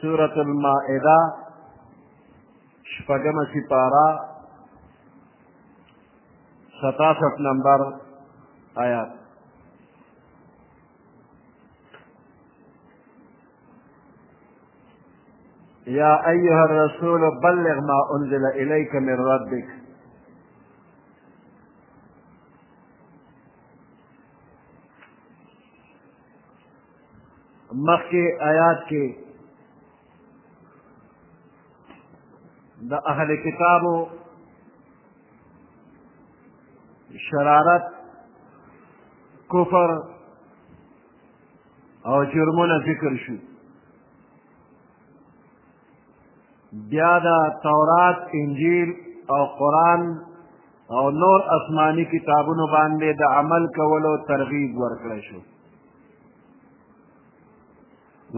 سورة المائدة شپگم سپارہ ستاسف نمبر آيات يا أيها الرسول بلغ ما أنزل إليك من ربك مخکې آیات کې د اهل کتابو شرارت کفر او جرمونه ذکر شو بیا د تورات انجیل او قرآن او نور آسماني کتابونو باندې د عمل کولو ترغیب ورکړی شو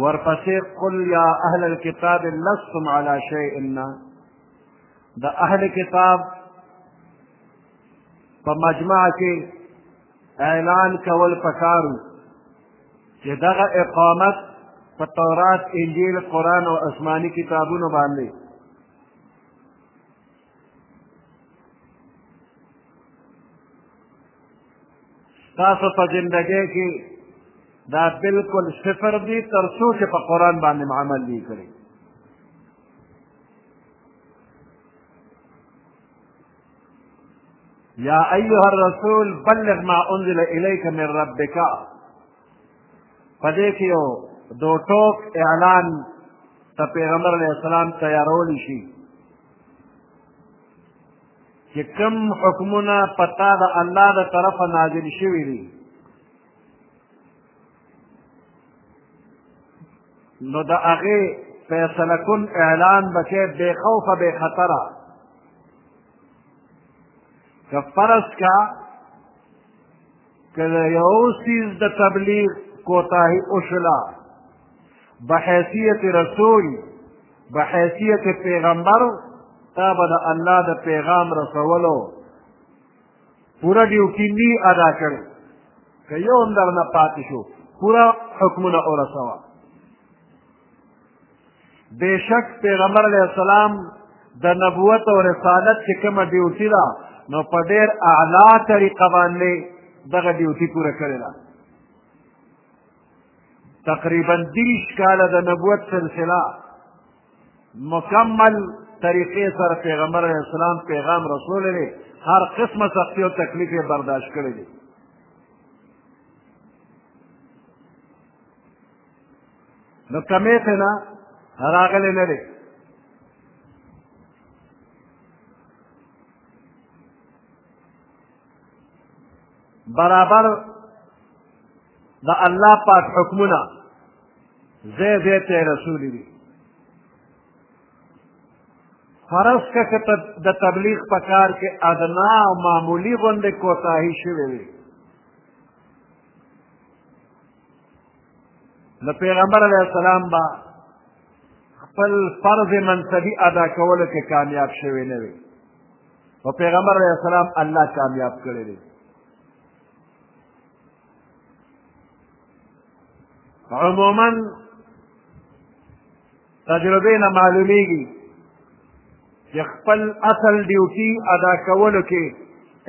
ورپسې قل یا اهل الكتاب لستم علی شیء د اهل کتاب په مجمع کې اعلان کول پکارو چې دغه اقامت په تورات انجیل قرآن او آسماني کتابونو باندې تاسو په زندګۍ کې دا بالکل صفر دی تر څو چې په قرآن باندې عمل دی کړی یا ایها الرسول بلغ ما انزل الیک من ربک پدې کې یو دو ټوک اعلان ته پیغمبر علیه السلام تیارول شي چې کوم حکمونه پتا د الله د طرفه نازل شوي دي نو د هغې فیصله کن اعلان به کې بې خوفه بې خطره که فرض کا که د یو څیز د تبلیغ کوتاهي وشوله به حیثیت رسول به حیثیت پیغمبر تا به د الله د پیغام رسولو پوره ډیوټي نی ادا کړې که یو هم درنه پاتې شو پوره حکمونه ورسوه بېشک پیغمبر علیه السلام د نبوت او رسالت چې کومه ډیوټي ده نو په ډېر اعلا طریقه باندې دغه ډیوټي پوره کړې ده تقریبا دریش کاله د نبوت سلسله مکمل طریقې سره پیغمبر علیه السلام پیغام رسول دی هر قسمه سختی او تکلیف یې برداشت کړی دی نو کمې ته نه راغلی نه دی برابر د الله پاک حکمونه زه زه ته رسول دي فرض کا چې د تبلیغ په کار کې ادنا او معمولی غونډې کوتاهي شوې وي د پیغمبر علیه السلام به خپل فرض منصبي ادا کولو کې کامیاب شوی نه وي او پیغمبر علیه السلام الله کامیاب کړی دی عموما تجربې نه معلومیږي چې خپل اصل ډیوټي ادا کولو کې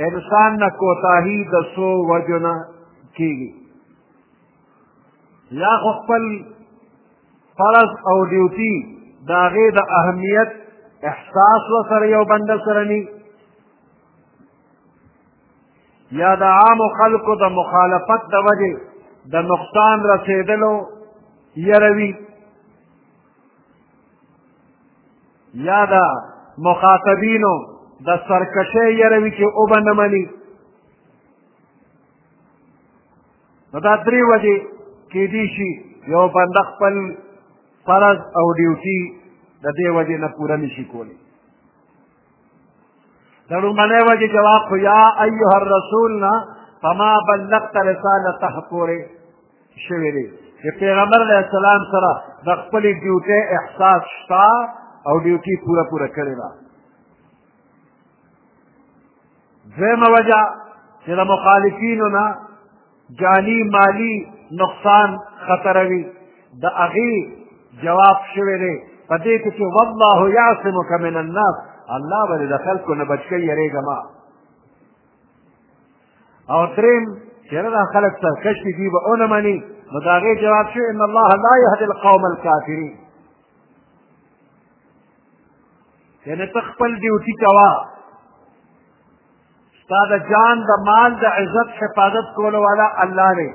انسان نه کوتاهي د څو وجو نه کېږي یا خو خپل فرض او ډیوټي د هغې د اهمیت احساس وسره یو بنده سره نی یا د عامو خلکو د مخالفت د وجې د نقصان رسېدلو یروي یا د مخاطبینو د سرکشۍ یروي چې وبه نه مني نو دا درې وجې کېدی شي یو بنده خپل فرض او ډیوټي د دې وجې نه پوره نشي کولی د لومړۍ وجې جواب خو یا ایها الرسول نه فما بلغت رسالته پورې شوی دی چې پیغمبر علیه السلام سره د خپلې ډیوټۍ احساس شته او ډیوټي پوره پوره کړې ده دویمه وجه چې د مخالفینو نه جانی مالی نقصان خطروي د هغې جواب شوی دی په دې کې چې والله یعصمک من الناس الله به د خلکو نه بچ کوي یېرېږه ما او درېیم چېرې دا خلک سرکش دي دوی به ونه مني نو د هغې جواب شو ان الله لا یهدي القوم الکافرین یعنی ته خپل ډیوټي کوه ستا د جان د مال د عزت حفاظت کولو والا الله دی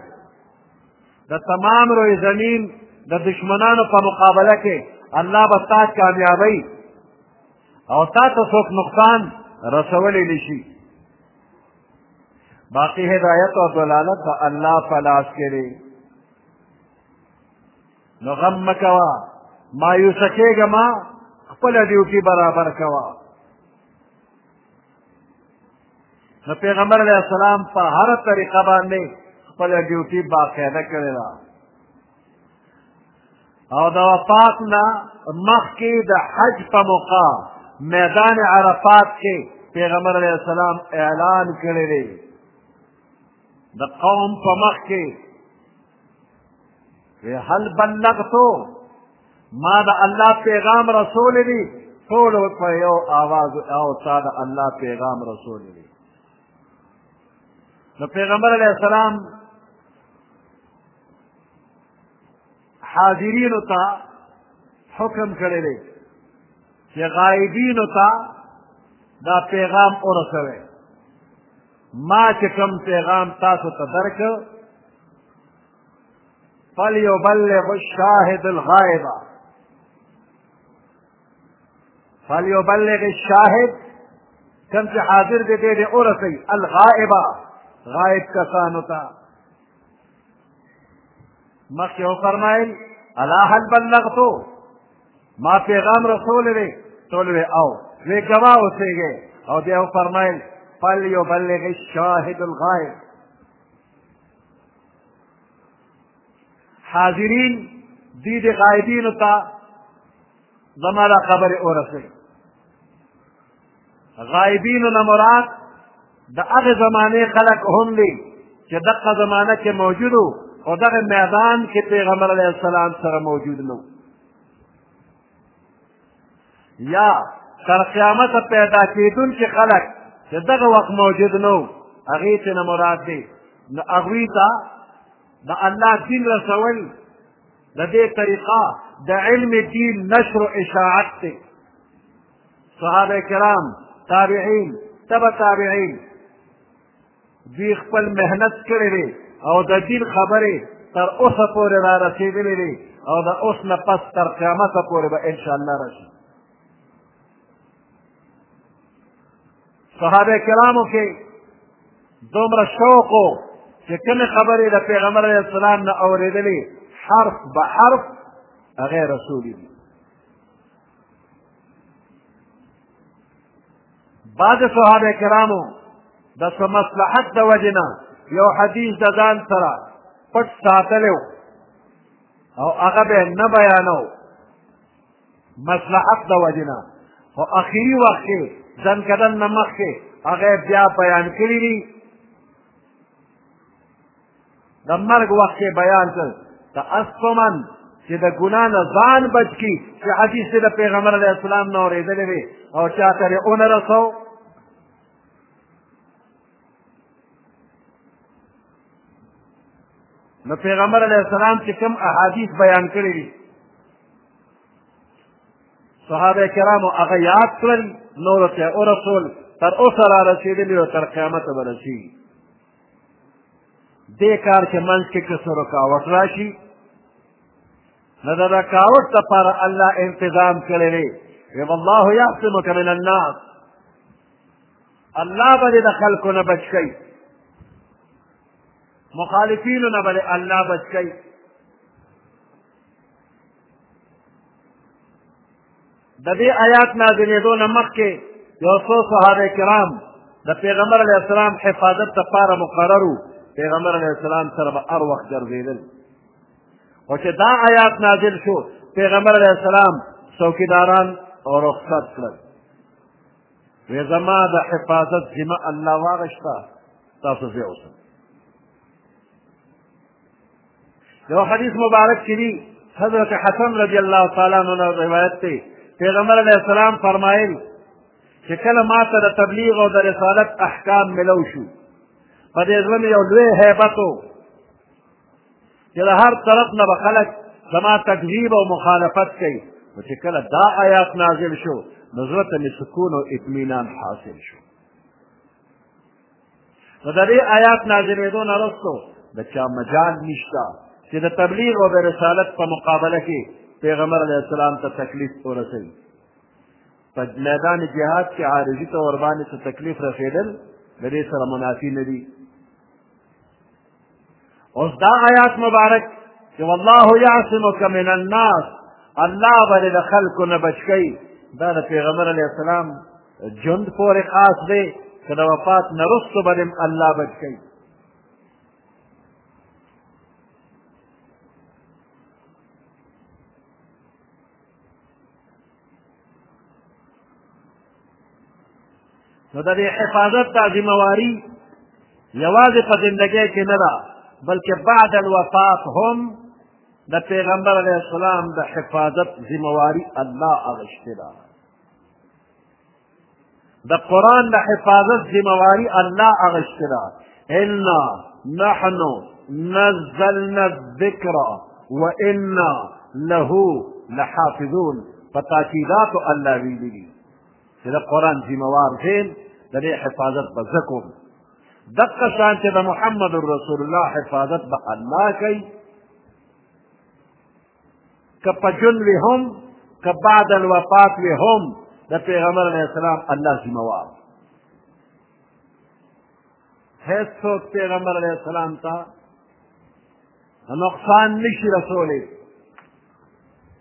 د تمام روی زمین د دشمنانو په مقابله کې الله به تا کامیابی او تا ته څوک نقصان رسولی نه شي باقي هدایت او دلالت د الله په لاس کې دی نو غم مه کوه مایوسه کېږه مه خپله ډیوټي برابر کوه نو پیغمبر علیه السلام په هره طریقه باندې خپله ډیوټي باقاعده کړې ده او د وفات نه مخکې د حج په موقع میدان عرفات کې پیغمبر علیه السلام اعلان کړی دی د قوم په مخ کې وی هل بلغتو ما د الله پیغام رسول دی ټول په یو آواز او تا د الله پیغام رسول دی نو پیغمبر علیه السلام حاضرینو ته حکم کړی دی چې غایبینو ته دا پیغام ورسوئ ما چې کوم پیغام تاسو ته درکړ فلیبلغ الشاهد الغائب فلیبلغ الشاهد کوم چې حاضر دی دی دې ورسوي الغائب غائب کسانو ته مخکې وفرمایل الا هل بلغتو ما پیغام رسول دی ټول وی او وی ګوا اوسېږي او بیا فرمایل فل یبلغ الشاهد الغائب حاضرین دې د غایبینو ته زما دا خبرې ورسوي غایبینو نه مراد د هغې زمانې خلک هم دي چې دغه زمانه کې موجود وو او دغه میدان کې پیغمبر علیه السلام سره موجود نه یا تر قیامته پیدا کېدونکي خلک چې دغه وخت موجود نه وو هغې ته نه مراد دی نو هغوی ته د الله دین رسول د دې طریقه د علم دین نشر و اشاعت دی صحابه کرام تابعین تبع تابعین دوی خپل مهنت کړی دی او د دین خبرې تر اوسه پورې را رسېدلې دي او د اوس نه پس تر قیامته پورې به انشاءالله راشي صحابه کرامو کې دومره شوق و چې کومې خبرې د پیغمبر علیه السلام نه اورېدلې حرف به حرف هغه رسولي دي بعض صحابه کرامو د څه مصلحت د وجې نه یو حدیث د ځان سره پټ ساتلی او هغه به نه بیانو مصلحت د وجې نه خو اخري وخت کې ځن کدن نه مخکې هغه بیا بیان کړي دي د مرګ وخت یې بیان کړ تأثما چې د ګناه نه ځان بچ کړي چې حدیث یې د پیغمبر علیه السلام نه اورېدلی وي او چا ته یې ونه رسو نو پیغمبر علیه السلام چې کوم احادیث بیان کړي دي صحابه کرامو هغه یاد کړل نورو ته ورسول تر اوسه را رسېدلي او تر قیامته به رسېږي دې کار کې منځ کې که څه رکاوټ راشي نو د رکاوټ لپاره الله انتظام کړی دی ویم الله یعصمک من الناس الله به دې د خلکو نه بچ کوي مخالفینو نه به الله بچ کوي د دې آیات نازلېدو نه مخکې یو څو صحابه کرام د پیغمبر علیه السلام حفاظت لپاره مقرر وو پیغمبر علیه السلام سره به هر وخت ګرځېدل خو چې دا آیات نازل شو پیغمبر علیه السلام څوکیداران رخصت کړل وی زما د حفاظت ذمه الله واغشته تاسو زه اوسم یو حدیث مبارک کې دی حضرت حسن رضی الله تعالی عنہ نه روایت دی پیغمبر علیه السلام فرمایل چې کله ما ته د تبلیغ او د رسالت احکام ملو شو په دې زړه مې یو لوی هیبت و چې د هر طرف نه به خلک زما تکذیب او مخالفت کوي نو چې کله دا آیات نازل شو نو زړه ته مې سکون او اطمینان حاصل شو نو د دې آیات نازلېدو نه وروسته د چا مجال نشته چې د تبلیغ او د رسالت په مقابله کې پیغمبر علیه السلام ته تکلیف ورسوي په میدان جهاد کې عارضي ته ورباندې څه تکلیف رسېدل د دې سره منافي نه دي اوس دا آیات مبارک چې والله یعصمک من الناس الله به د خلکو نه بچ کوي دا د پیغمبر علیه السلام ژوند پورې خاص دی که د وفات نه رستو به الله بچ کوي نو د حفاظت دا ذمہ واری یوازې په زندګۍ کې نه ده بلکې بعد الوفات هم د پیغمبر علیه السلام د حفاظت ذمہ واری الله اغشتې ده د قرآن د حفاظت ذمواري الله اغشتې ده انا نحن نزلنا الذکر وانا له لحافظون په تاکیداتو الله ویلي دي چې د قرآن ذموار زیم د دې حفاظت به زه کوم دقه شان چې د محمد رسول الله حفاظت به الله کوي که په ژوند وي هم که بعد الوفات وي هم د پیغمبر علیه السلام الله ذموار هیڅوک پیغمبر علیه السلام ته نقصان نشي رسولی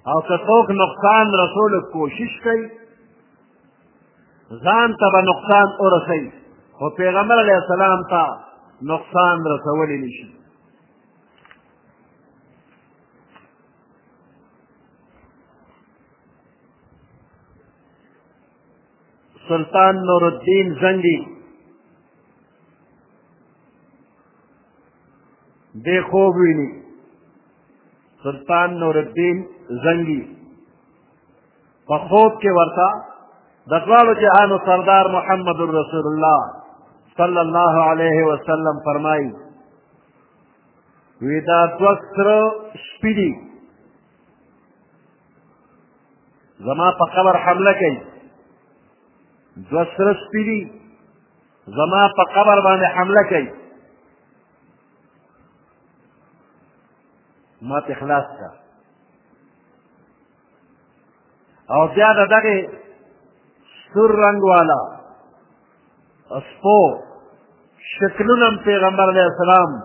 او که څوک نقصان رسول کوشش کوي ځان ته به نقصان ورسوي خو پیغمبر علیه السلام ته نقصان رسولی نشي سلطان نور الدین زنګي بے خوب ویني سلطان نور الدین زنګي په خوب کې ورته د ټولو جهانو سردار محمد رسول الله صلی الله علیه وسلم فرمایي وی دا دوه سره سپي دي زما په قبر حمله کوي دوه سره سپي دي زما په قبر باندې حمله کوي ما ته خلاص کړه او بیا د دغې سور رنګ والا سپو شکلونه هم پیغمبر علیه السلام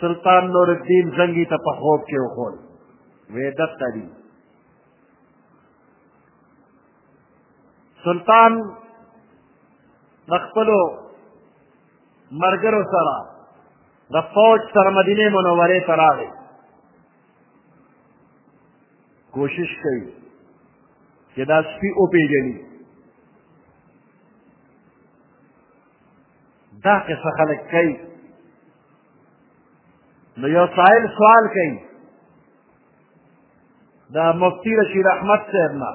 سلطان نور الدین زنګي ته په خوب کې وښول وې دلته دي سلطان د خپلو ملګرو سره د فوج سره مدینې منورې ته راغی کوشش کوي چې دا سپي وپېژني دا قصه خلک کوي نو یو سائل سوال کوي دا مفتی رشید احمد صاحب نه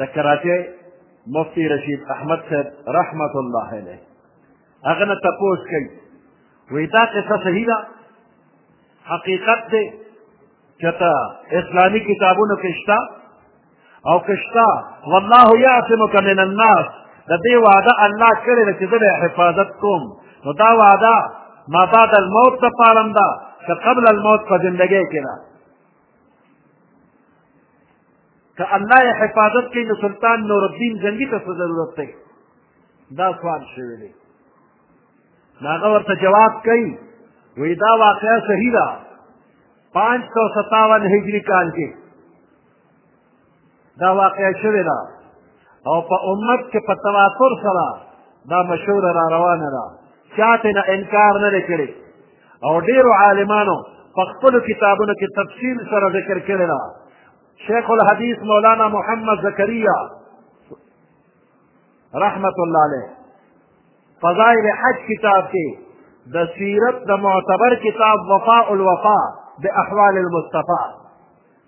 د کراچۍ مفتی رشید احمد صاحب رحمت الله علیه هغه نه تپوس کوي وایي دا قصه صحیح ده حقیقت دی چې ته اسلامي کتابونو کې شته او که شته والله یعصمک من الناس د دې وعده الله کړې ده چې زه به حفاظت کوم نو دا وعده ما بعد الموت دپاره هم ده که قبل الموت په زندګۍ کې ده که الله یې حفاظت کوي نو سلطان نورالدین جنګي ته څه ضرورت دی دا سوال شوی دی نو هغه ورته جواب کوي وایي دا واقعه صحیح ده پانچ سو ستاون هجري کال کې دا واقع شوې ده او په امت کې په تواتر سره دا مشهوره را روانه ده چا ترې نه انکار نه دی کړی او ډېرو عالمانو په خپلو کتابونو کې تفصیل سره ذکر کړې ده شیخ الحدیث مولانا محمد زکریا رحمت الله علیه فضائل حج کتاب کې د سیرت د معتبر کتاب وفاء الوفا باحوال المصطفی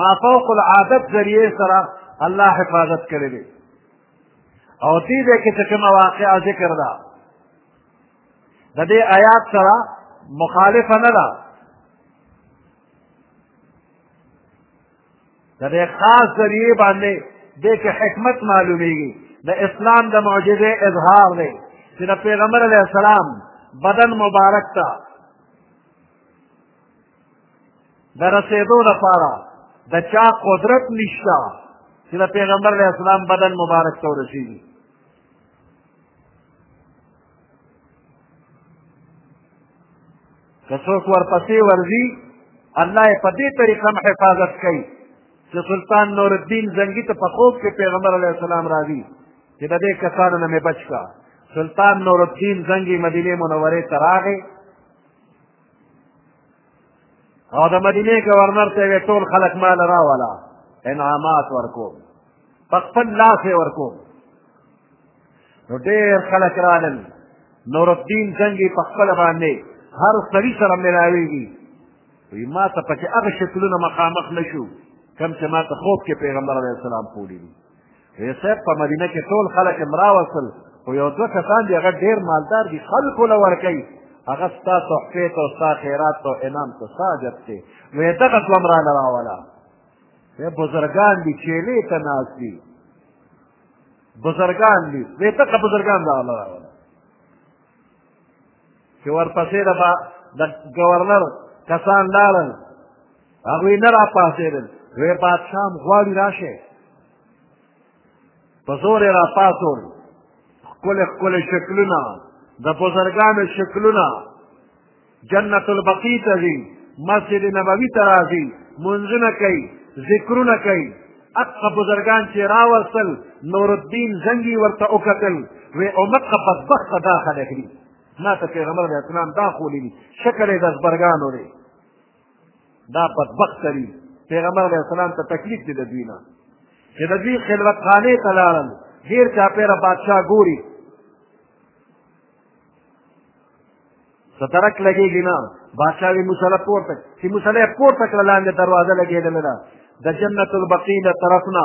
ما فوق العادت ذریعې سره الله حفاظت کړی دی او دې دې کې چې کومه واقعه ذکر ده د دې آیات سره مخالفه نه ده د دې خاص ذریعې باندې دې کې حکمت معلومیږي د اسلام د معجزې اظهار دی چې د پیغمبر علیه السلام بدن مبارک ته د رسېدو لپاره د چا قدرت نشته چې د پیغمبر علیه السلام بدن مبارک ته ورسېږي که څوک ورپسې ورځي الله یې په دې طریقه هم حفاظت کوي چې سلطان نور الدین زنګي ته په خوب کې پیغمبر علیه السلام راځي چې د دې کسانو نه مې بچ کړه سلطان نور الدین زنګي مدینې منورې ته راغی او د مدینې ګورنر ته یې ټول خلک مال راولا انعامات ورکو په خپل لاس یې ورکو نو ډېر خلک رالل نور الدین زنګي په خپل باندې هر سړي سره ملاویږي وی ما ته پکې هغه شکلونه مخامخ نشو کم چې ما ته خوب کې پیغمبر علیه السلام پولی دي وی صاحب په مدینه کې ټول خلک یې راوستل خو یو دوه کسان دي هغه ډېر مالدار دي خلکو له ورکوي هغه ستا تحفې ته ستا خیرات ته انعام ته ستا حاجت دی وی دغه دوه هم رانه راوله وی بزرګان دي چیلې ته ناست دي بزرګان دي وی دغه بزرګان راله راوله چې ورپسې د د ګورنر کسان لاړل هغوی نه راپاڅېدل وی بادشاه هم غواړي راشی په زور یې راپاڅول ښکلې ښکلې شکلونه د بزرګانو شکلونه جنت البقی ته ځي مسجد نبوي ته راځي منځونه کوي ذکرونه کوي اقا بزرگان چې راوستل نور الدین زنګي ورته وکتل وی او مکه بدبخت دا خلک دي ما ته پیغمبر علیه السلام دا خولی دي شکر یې د زبرګانو دی دا بدبخت دی پیغمبر علیه السلام ته تکلیف دی د دوی نه چې د دوی خلوت خانې ته لاړل ډېر چاپېره بادشاه ګوري سترک لګېږي نه بادشاه وي مسله پورته چې مسله یې پورته کړه لاندې دروازه لګېدلې ده د جنت البقي له طرف نه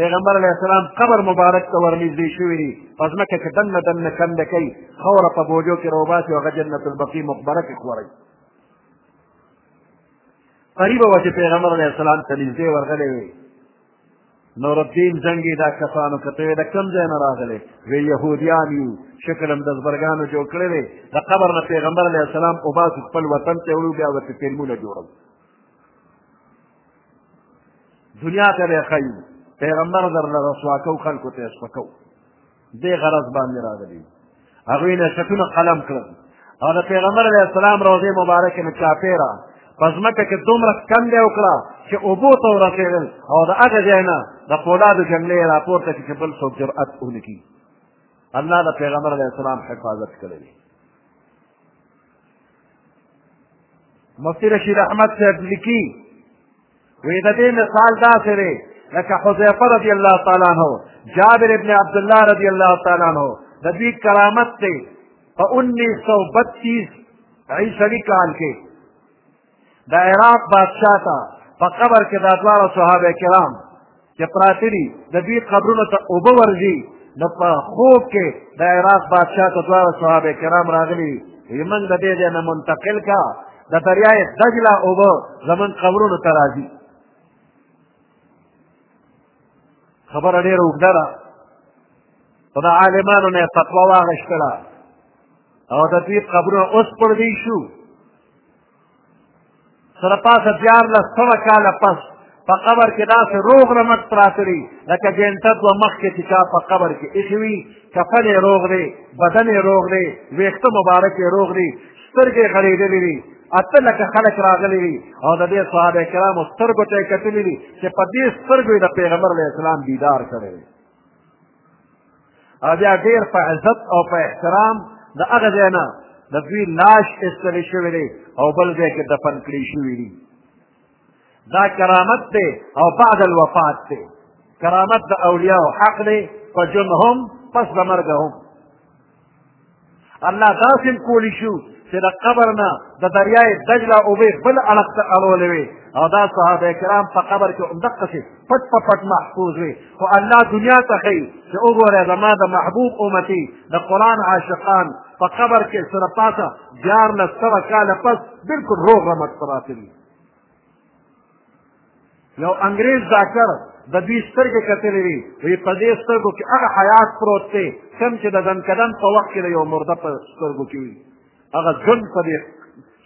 پیغمبر علیه السلام قبر مبارک ته ورنږدې شوي دي په ځمکه کې دننه دننه کنده کوي خاوره په بوجو کې راوباسي هغه جنت البقي مقبره کې خوروي قریبه وه چې پیغمبر علیه السلام ته نږدې ورغلی وي نور الدین جنګي دا کسانو که ته یې د کوم ځای نه راغلی وی یهودیان یو شکل هم د زبرګانو جوړ کړی دی د قبر نه پیغمبر علیه السلام وباسو خپل وطن ته وړو بیا ورته فلمونه جوړوو دنیا ته به ښیو پیغمبر درله رسوا کو خلکو ته یې سپکو دې غرض باندې راغلي هغوی نشتونه قلم کړل او د پیغمبر علیه السلام روضې مبارکې نه چاپېره په ځمکه کې دومره کندې وکړه چې اوبو ته ورسېدل او د هغه ځای نه د فولادو جملې یې راپورته کړي چې بل څوک جرأت ونه کړي الله د پیغمبر علیه السلام حفاظت کړی مفتی رشید احمد صاحب لیکي وی د دې مثال داسې دی لکه حذیفه رضی الله تعالی عنه جابر ابن عبد الله رضی الله تعالی عنه د دوی کرامت دی په انیس سو بتیس عیسوي کال کې د عراق بادشاه ته په قبر کې دا دواړه صحابه کرام چې پراته دي د دوی قبرونو ته اوبه ورځي نو په خوب کې د عراق بادشاه ته دواړه صحابه کرام راغلي وي موږ د دې ځای نه منتقل کا د دریای دجله اوبه زموږ قبرونو ته راځي خبره ډېره اوږده ده خو د عالمانو نه یې فتوا واخېستله او د دوی قبرونه اوس پړدی شو سره پاسه دیارلس سوه کاله پس په قبر کې داسې روغ رمټ پراته دي لکه جنته دوه مخکې چې چا په قبر کې ایښي وي کفن یې روغ دی بدن یې روغ دی ویښته مبارک یې روغ دی سترګې یې غړېدلې دي اته لکه خلک راغلي دي او د دې صحابه کرامو سترګو ته یې کتلي دي چې په دې سترګو یې د پیغمبر علیه السلام دیدار کړی دی او بیا ډېر په عزت او په احترام د هغه ځای نه د دوی لاش ایستلی شوی دی او بل ځای کې دفن کړی شوي دي دا کرامت دی او بعد الوفات دی کرامت د اولیاو حق دی په ژوند هم پس د مرګ هم الله داسې هم کولی شو چې د قبر نه د دریای دجله اوبه بل اړخ ته اړولې وي او دا صحابه کرام په قبر کې همدقسې پټ په پټ محفوظ وي خو الله دنیا ته ښیي چې وګوره زما د محبوب امتي د قرآن عاشقان په قبر کې سره پاسه دیارلس سوه کاله پس بلکل روغ رمټ پراته دي یو انګریز ډاکټر د دوی سترګې کتلې وي وایي په دې سترګو کې هغه حیات پروت دی کوم چې د دنکدن په وخت کې د یو مرده په سترګو کې وي هغه ژوند په دې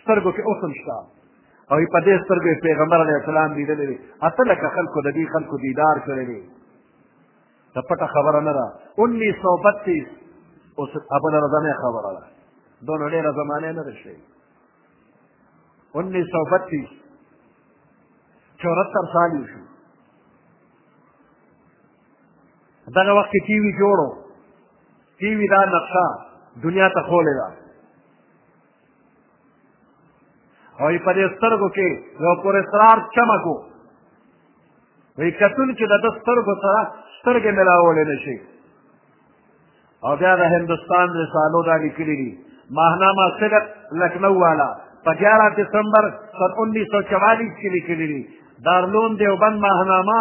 سترګو کې اوس هم شته او په دې سترګو یې پیغمبر علیه السلام لیدلی دی اته لکه خلکو د دې خلکو دیدار کړی دی د پټه خبره نه ده انیس سو بتیس اوس ابله ورځنۍ خبره ده دونه ډېره زمانه نه ده شوې انیس سو بتیس چورہتر سال یې شو دغه وخت کې ټي وي جوړو ټي وي دا نقشه دنیا ته ښولې ده او یې په دې سترګو کې یو پر اسرار چمک و وایي کتونکي د ده سترګو سره سترګې ملاولی نه شي او بیا د هندوستان رسالو دا لیکلي دي ماهنامه صدق لکنو والا په ګیارہ دسمبر سن انیس سو چوالیس کې لیکلي دي دارلون دیوبند ماهنامه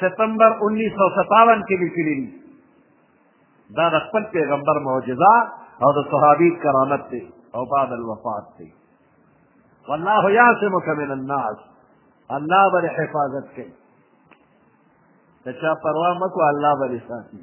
ستمبر انیس سو ستاون کې لیکلي دي دا د خپل پیغمبر معجزه او د صحابي کرامت دی او بعد الوفات دی والله یعصمک من الناس الله به حفاظت کوي د چا پروا مه کوه الله به دې ساتي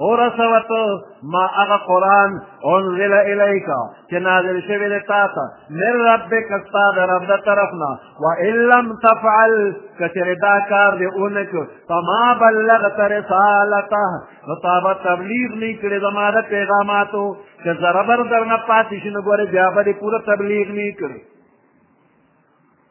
ورسوت ما هغه قرآن انزل الیک چې نازل شوی دی تا ته من ربک ستا د رب د طرف نه وان لم تفعل که چېرې دا کار دې ونه کړو فما بلغت رسالته نو تا به تبلیغ نه کړې زما د پیغاماتو که زربر درنه پاتې شي نو ګورې بیا به دې پوره تبلیغ نه کړې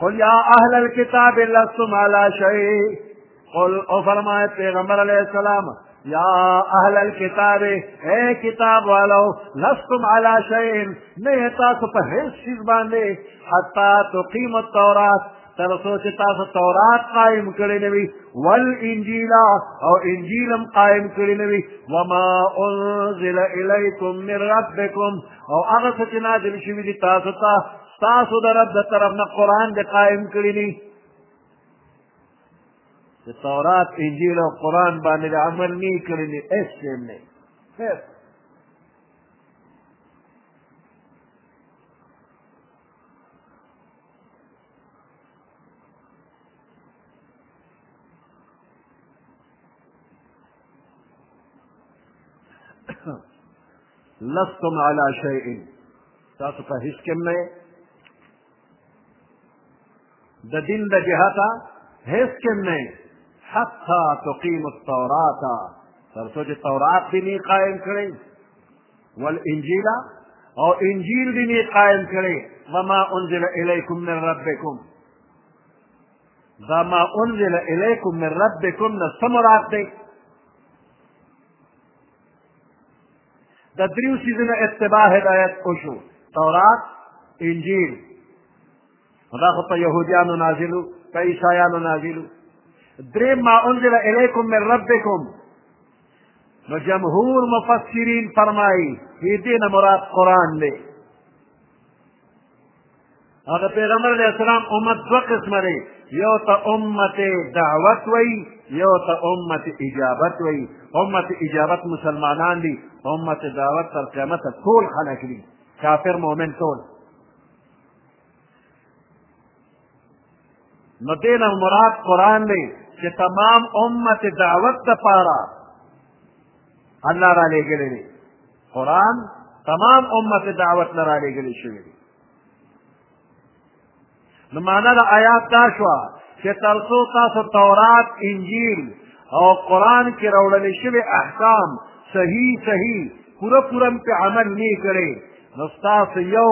قل یا اهل الكتاب لستم علی شیء قل او فرمائے پیغمبر علیہ السلام یا اهل الكتاب اے کتاب والو لستم علی شیء نه تاسو په هیڅ چیز باندې حتا تقیم التورات تر څو چې تاسو تورات قائم کړی نوي ول انجیل او انجیلم قائم کړی نوي وما انزل الیکم من ربکم او هغه څه چې نازل شوي دي تاسو ته ستاسو د رب د طرف نه قرآن دې قایم کړي دي د تورات انجیل او قرآن باندې عمل نه کړي دي هېڅ شی نه هېڅ لستم علی شیء تاسو په هیڅ کې نه د دین د جهته هیڅ کې نه حتی تقیم التورات تر څو چې تورات دې نه قائم کړي والانجیل او انجیل دې نه قائم کړي وما انزل الیکم من ربکم دا ما انزل الیکم من ربکم نه څه مراد دی د دریو څیزونو اتباع هدایت وشو تورات انجیل دا خو په یهودیانو نازلو په عیسایانو نازلو درې ما انزل الیکم من ربکم نو جمهور مفسرین فرمایي دې نه مراد قرآن دی او د پیغمبر علیه السلام امت دوه قسمه دی یو ته امت دعوت وایي یو ته امت اجابت وایي امت اجابت مسلمانان دي امت دعوت تر قیامته ټول خلک دي کافر مؤمن ټول نو دین مراد قرآن دی چې تمام امت دعوت دپاره الله را لېږلی دی قرآن تمام امت دعوت نه رالیږلی شوی دی نو معنا د آیات دا شوه چې تر څو تاسو تورات انجیل او قرآن کې راوړل شوی احکام صحیح صحیح پوره پوره په عمل نه کړي نو ستاسو یو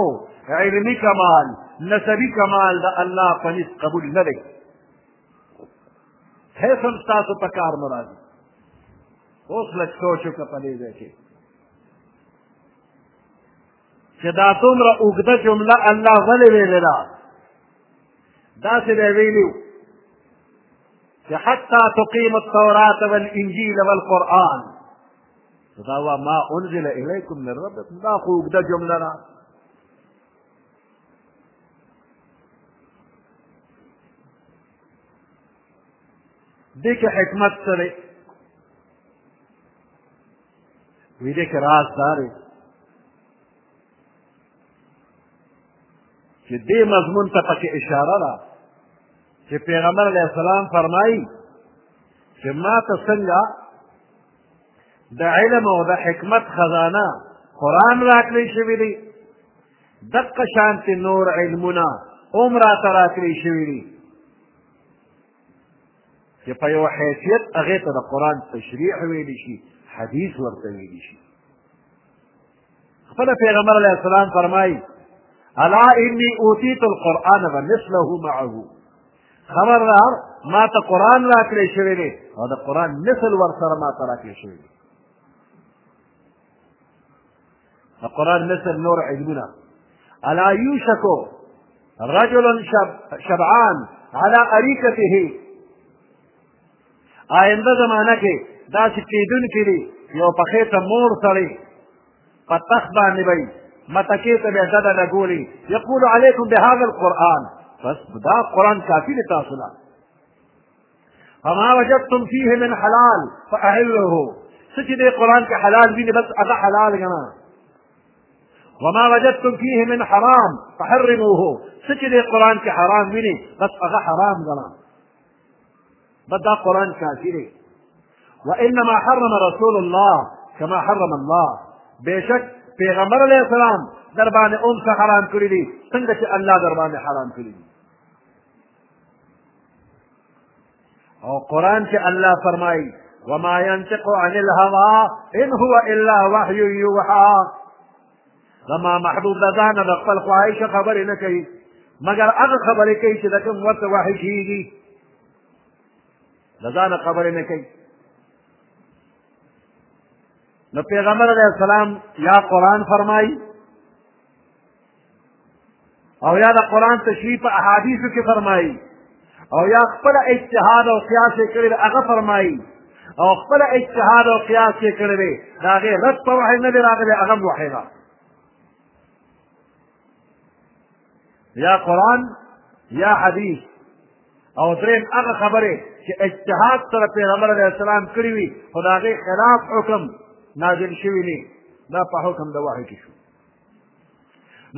علمي کمال نسبي کمال د الله په نس قبول نه دی هیڅ هم ستاسو په کار نه راځي اوس لږ سوچ وکړه په دې ځای کې چې دا څومره اوږده جمله الله ولې ویلې ده داسې به یې ویلي چې حتی تقیم التورات والانجیل والقرآن دا وا ما انزل الیکم من ربکم دا خو اوږده جمله ده دې کې حکمت څه دی وی دې کې راز دا دی چې دې مضمون ته پکې اشاره ده چې پیغمبر علیه السلام فرمایي چې ما ته څنګه د علم او د حکمت خزانه قرآن راکړی شوی دی دقه شانتې نور علمونه هم راته راکړی شوي دي چې په یو حیثیت هغې ته د قرآن تشریح ویلی شي حدیث ورته ویلی شي خپل پیغمبر علیه السلام فرمایي الا انی اوتیت القرآن و مثله معه خبردار ما ته قرآن راکړی شوی دی او د قرآن مثل ورسره ما ته راکړی شوی دی د قرآن نسل نور علمونه الا یوشک رجل شب شبعان على اریکته آینده زمانه کې داسې کېدونکي دي یو پخې ته مور سړی په تخت باندې به وي متکې ته بیا ډډه لګولي یقول علیکم بهذا القرآن بس دا قرآن کافي دی تاسو له فما وجدتم فيه من حلال فأهله سچې دې قرآن کې حلال ویني بس هغه حلال ګڼه وما وجدتم فيه من حرام فحرموه سچې دې قرآن کې حرام ویني بس هغه حرام ګڼه بس دا قرآن کافي دی وإنما حرم رسول الله كما حرم الله بشك پیغمبر علیه السلام در باندې اوم څه حرام کړی دي څنګه چې الله در باندې حرام کړی دي او قرآن کې الله فرمایي وما ينطق عن الهوى ان هو الا وحي يوحى زما محبوب د ځان د خپل خواهش خبرې نه کوي مګر هغه خبرې کوي چې د کوم ورته وحي کېږي د ځان خبرې نه کوي نو پیغمبر علیه السلام یا قرآن فرمایي او یا د قرآن تشریح په احادیثو کې فرمایي او یا خپل اجتهاد او قیاس یې کړی هغه فرمایي او خپل اجتهاد او قیاس یې کړی دی د هغې رد په وحی نه دی راغلی هغه هم وحی ده یا قرآن یا حدیث او دریم هغه خبرې چې اجتهاد سره پیغمبر علیه السلام کړي وي خو د هغې خلاف حکم نازل شوي دي دا په حکم د وحی کې شو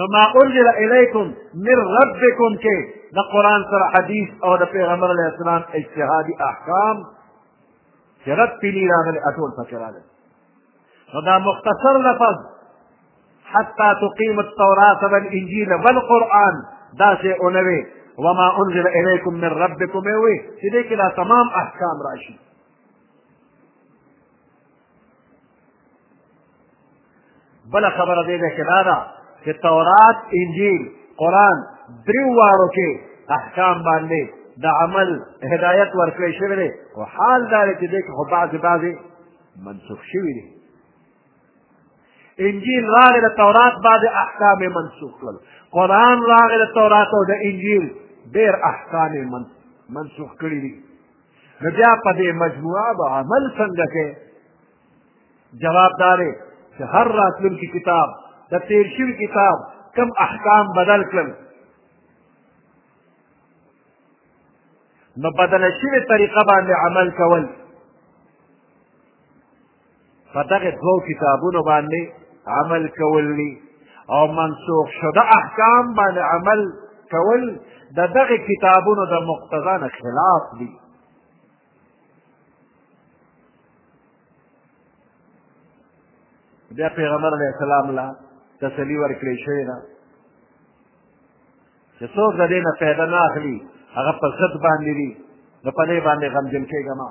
نو ما انزل الیکم من ربکم کې د قرآن سره حدیث او د پیغمبر علیه السلام اجتهادي احکام چې رد پینی راغلی اټول پکې راغلی نو دا مختصر لفظ حتى تقيم التوراة والإنجيل والقرآن دا شيء نوي وما أنزل إليكم من ربكم وي چې دې کې دا تمام احکام راشي بله خبره دې ده چې دا ده چې تورات انجیل قرآن دریو واړو کې احکام باندې د عمل هدایت ورکړی شوی دی خو حال دا دی چې دې کې خو بعضې بعضې منسوخ شوي دي انجیل راغی د تورات بعضې احکام یې منسوخ کړل قرآن راغی د تورات او د انجیل ډېر احکام یې منسوخ کړي دي نو بیا په دې مجموعه به عمل څنګه کوي جواب دا دی چې هر راتلونکي کتاب د تېر شوي کتاب کم احکام بدل کړل نو بدله شوې طریقه باندې عمل کول په دغه دوو کتابونو باندې عمل کول دي او منسوخ شده احکام باندې عمل کول د دغه کتابونو د مقتضا نه خلاف دي بیا پیغمبر علیه السلام لا تسلی ورکړې شوې ده چې څوک د دې نه فایده نه اخلي هغه په ضد باندې دي نو په دې باندې غمجن کېږه ما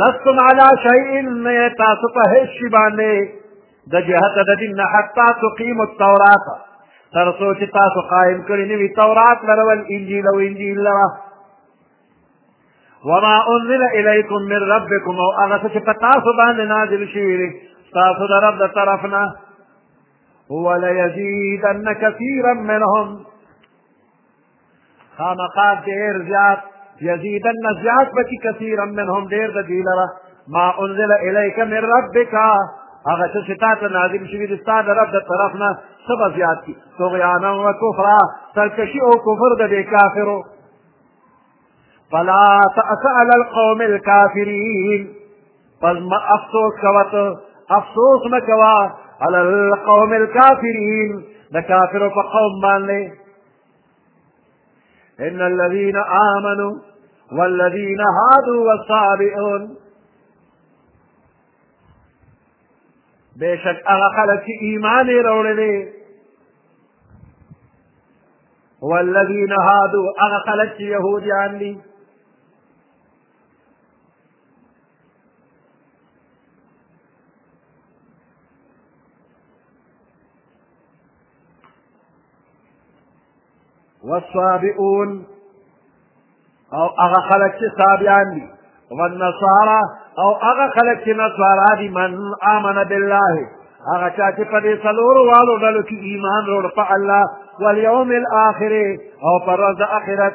لستم علی شیء نه تاسو په هیڅ شي باندې د جهت د دین نه حتی تقیم التورات تر څو چې تاسو قائم کړی نوی تورات لره ول انجیل او انجیل لره وما انزل الیکم من ربکم او هغه څه چې په تاسو باندې نازل شوي دي تاسو د رب د طرف نه وليزيدن كثيرا منهم خامخا ډېر زیات یزیدن زیات به کي کثیرا منهم ډېر د دوی لره ما انزل الیک من ربک هغه څه چې تا ته نازل شوي دي ستا د رب د طرف نه څه به زیات کړي طغیانا و کفرا سرکشي او کفر د دې کافرو فلا تأس على القوم الكافرين پس ما افسوس کوت افسوس مه کوه على القوم الكافرين د کافرو په قوم باندې إن الذين آمنوا والذين هادوا والصابئون بشك أغا خلق إيماني رولدي والذين هادوا أغا خلق يهوديان لي والصابئون او هغه خلک چې صابیان دي والنصارى او هغه خلک چې نصارا دي من آمن بالله هغه چا چې په دې څلورو والو ډلو کې ایمان وروړ په الله والیوم الاخر او پر ورځ اخرت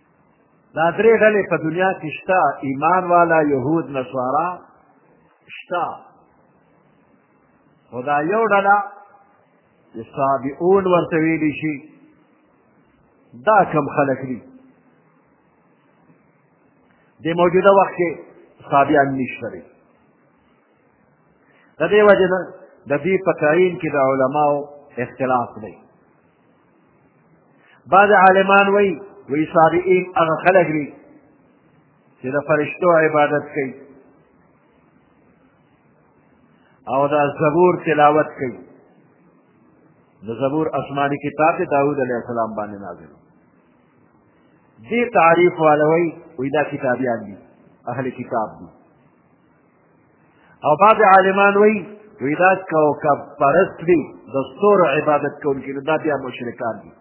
دا درې ډلې په دنیا کې شته ایمان والا یهود نصارا شته خو دا یو ډله چې سابعون ورته ویلی شي دا کم خلک دي د موجوده وخت کې سابعان نشته دی د دې وجې نه د دې په تعین کې د علماو اختلاف دی بعض عالمان وایي وایي صابئین هغه خلک دي چې د فرشتو عبادت کوي او دا زبور تلاوت کوي د زبور آسماني کتاب د داوود علیه السلام باندې نازل دې تعریف والوي وایي دا کتابیان دي اهل کتاب دي او بعض عالمان وی وی دا کوکب پرست دی د ستورو عبادت کوونکي نو دا بیا مشرکان دي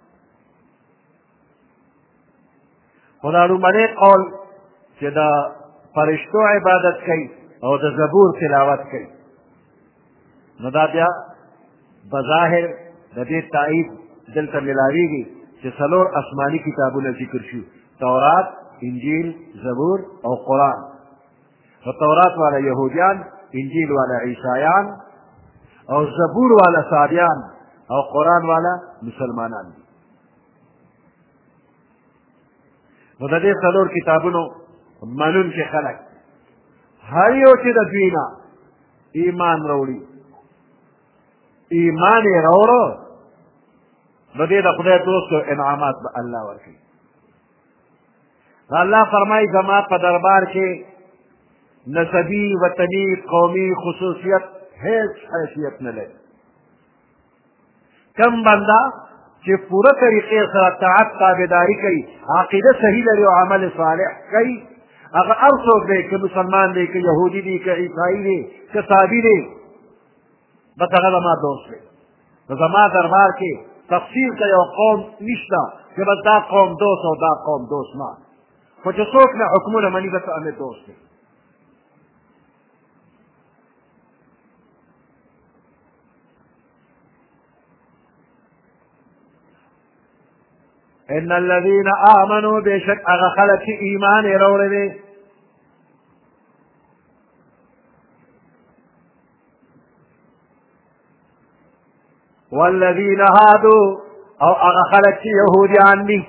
خو دا لومړی قول چې د فرشتو عبادت کوي او د زبور تلاوت کوي نو دا بیا بظاهر د دې تایید دلته ملاویږي چې څلور آسماني کتابونه ذکر شو تورات انجیل زبور او قرآن نو تورات والا یهودیان انجیل والا عیسایان او زبور والا ساریان او قرآن والا مسلمانان دي نو د دې څلور کتابونو منونکي خلک هر یو چې د دوی نه ایمان راوړي ایمان یې راوړو نو دې د خدای دوستو انعامات به الله ورکوي الله فرمای زما په دربار کې نسبی وطنی قومی خصوصیت هیڅ حیثیت نه لري کم بنده چې پوره طریقې سره طاعت تابعداري کوي عقیده صحیح لري او عمل صالح کوي هغه هر څوک دی که مسلمان دی که یهودي دی که عیسایي دی که صابي دی بس هغه زما دوست دی نو زما دربار کې تفسیر ته یو قوم نشته چې بس دا قوم دوست او دا قوم دوست نه خو چې څوک نه حکمونه مني بس هغه دوست دی ان الذين امنوا بشك اغه خلق ایمان وروړي والذین هادو او هغه خلک چې یهودیان دي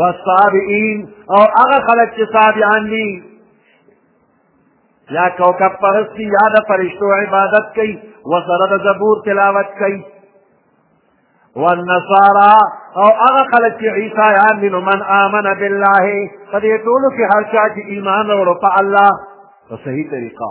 والصابئین او هغه خلک چې صابئان دي یا کوکب پرستی یا د فرشتو عبادت کوي وسره د زبور تلاوت کوي والنصارى او هغه خلک چې عیسی یان دي نو من آمن بالله په دې ټولو کې هر چا چې ایمان وروړ په الله په صحیح طریقه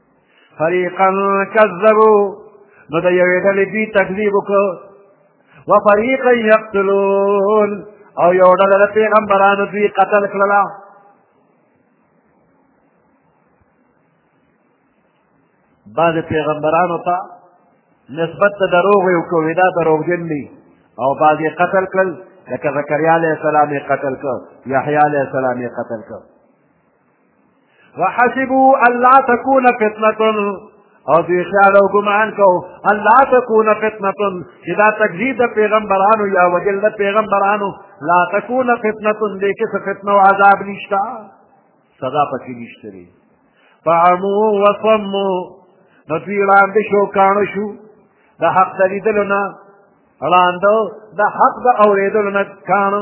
فریقا کذبو نو د یوې ډلې دوی تکذیب وکړو و فریقا یقتلون او یو ډله د پیغمبرانو دوی قتل کړله بعض پیغمبرانو ته نسبت ته دروغ یو کوي دا دروغجن دي او بعض یې قتل کړل لکه زکریا علیه السلام یې قتل کړ یحیی علیه السلام یې قتل کړ وحسبوا الله تكون فتنه او دوی خیال او ګمان کو الله تكون فتنه چې دا تکذیب د پیغمبرانو یا وجل د پیغمبرانو لا تكون فتنه دې کې څه فتنه او عذاب نشتا صدا پکې نشته فعمو وصمو نو دوی ړانده شو کاڼه شو د حق د لیدلو نه ړانده د حق د اورېدلو نه کاڼه